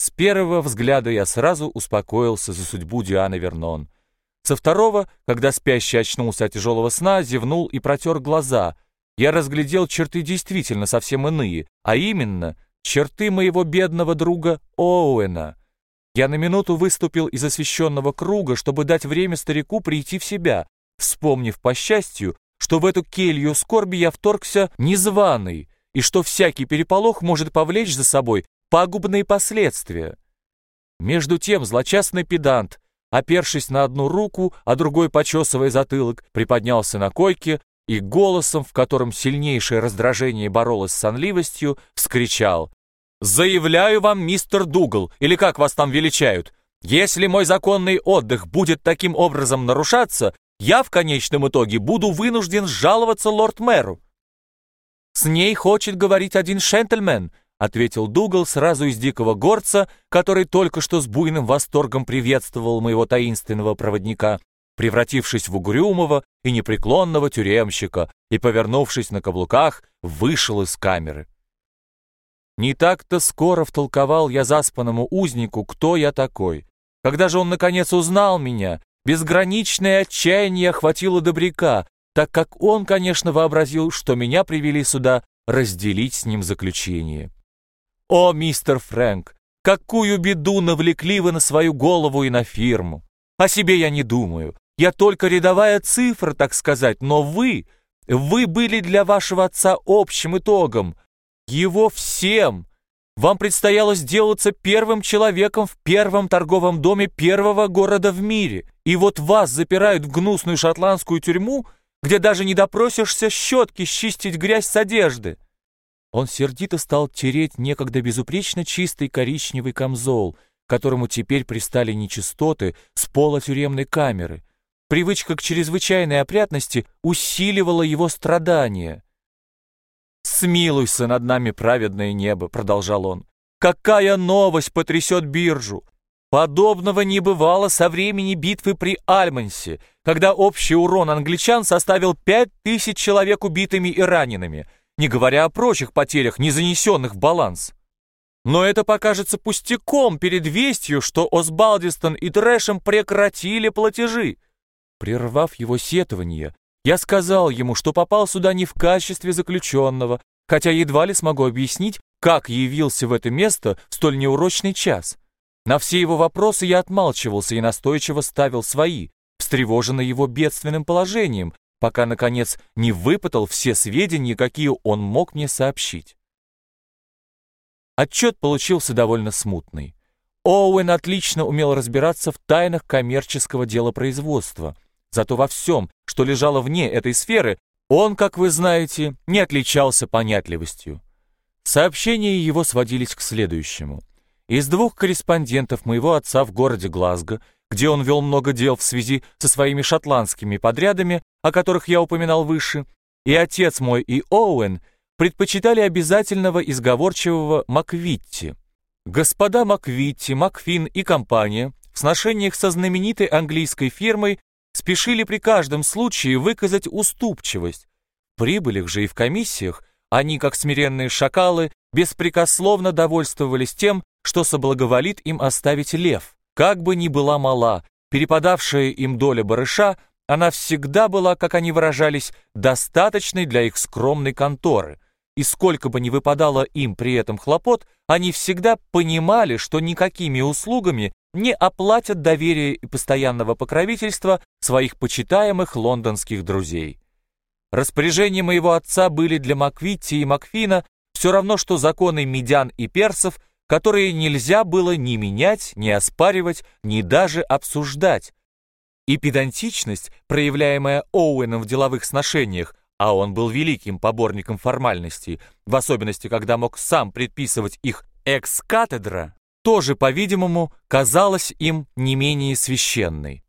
С первого взгляда я сразу успокоился за судьбу Дианы Вернон. Со второго, когда спящий очнулся от тяжелого сна, зевнул и протер глаза, я разглядел черты действительно совсем иные, а именно черты моего бедного друга Оуэна. Я на минуту выступил из освещенного круга, чтобы дать время старику прийти в себя, вспомнив по счастью, что в эту келью скорби я вторгся незваный, и что всякий переполох может повлечь за собой пагубные последствия. Между тем злочастный педант, опершись на одну руку, а другой почесывая затылок, приподнялся на койке и голосом, в котором сильнейшее раздражение боролось с сонливостью, вскричал «Заявляю вам, мистер Дугал, или как вас там величают, если мой законный отдых будет таким образом нарушаться, я в конечном итоге буду вынужден жаловаться лорд-мэру». «С ней хочет говорить один джентльмен», ответил Дугал сразу из дикого горца, который только что с буйным восторгом приветствовал моего таинственного проводника, превратившись в угрюмого и непреклонного тюремщика и, повернувшись на каблуках, вышел из камеры. Не так-то скоро втолковал я заспанному узнику, кто я такой. Когда же он наконец узнал меня, Безграничное отчаяние охватило добряка, так как он, конечно, вообразил, что меня привели сюда разделить с ним заключение. «О, мистер Фрэнк, какую беду навлекли вы на свою голову и на фирму! О себе я не думаю. Я только рядовая цифра, так сказать, но вы, вы были для вашего отца общим итогом. Его всем, вам предстояло сделаться первым человеком в первом торговом доме первого города в мире. И вот вас запирают в гнусную шотландскую тюрьму, где даже не допросишься щетки счистить грязь с одежды. Он сердито стал тереть некогда безупречно чистый коричневый камзол, которому теперь пристали нечистоты с пола тюремной камеры. Привычка к чрезвычайной опрятности усиливала его страдания. «Смилуйся над нами, праведное небо», — продолжал он. «Какая новость потрясет биржу! Подобного не бывало со времени битвы при Альмансе, когда общий урон англичан составил пять тысяч человек убитыми и ранеными, не говоря о прочих потерях, не занесенных в баланс. Но это покажется пустяком перед вестью, что Осбалдистон и Трэшем прекратили платежи. Прервав его сетование, я сказал ему, что попал сюда не в качестве заключенного, хотя едва ли смогу объяснить, как явился в это место в столь неурочный час. На все его вопросы я отмалчивался и настойчиво ставил свои, встревоженный его бедственным положением, пока, наконец, не выпытал все сведения, какие он мог мне сообщить. Отчет получился довольно смутный. Оуэн отлично умел разбираться в тайнах коммерческого делопроизводства — Зато во всем, что лежало вне этой сферы, он, как вы знаете, не отличался понятливостью. Сообщения его сводились к следующему. Из двух корреспондентов моего отца в городе Глазго, где он вел много дел в связи со своими шотландскими подрядами, о которых я упоминал выше, и отец мой и Оуэн предпочитали обязательного изговорчивого Маквитти. Господа Маквитти, Макфин и компания в сношениях со знаменитой английской фирмой спешили при каждом случае выказать уступчивость. В прибылях же и в комиссиях они, как смиренные шакалы, беспрекословно довольствовались тем, что соблаговолит им оставить лев. Как бы ни была мала, перепадавшая им доля барыша, она всегда была, как они выражались, достаточной для их скромной конторы. И сколько бы ни выпадало им при этом хлопот, они всегда понимали, что никакими услугами не оплатят доверие и постоянного покровительства своих почитаемых лондонских друзей. Распоряжения моего отца были для Маквитти и Макфина все равно, что законы медян и персов, которые нельзя было ни менять, ни оспаривать, ни даже обсуждать. И педантичность, проявляемая Оуэном в деловых сношениях, а он был великим поборником формальностей, в особенности, когда мог сам предписывать их экс-катедра, тоже, по-видимому, казалась им не менее священной.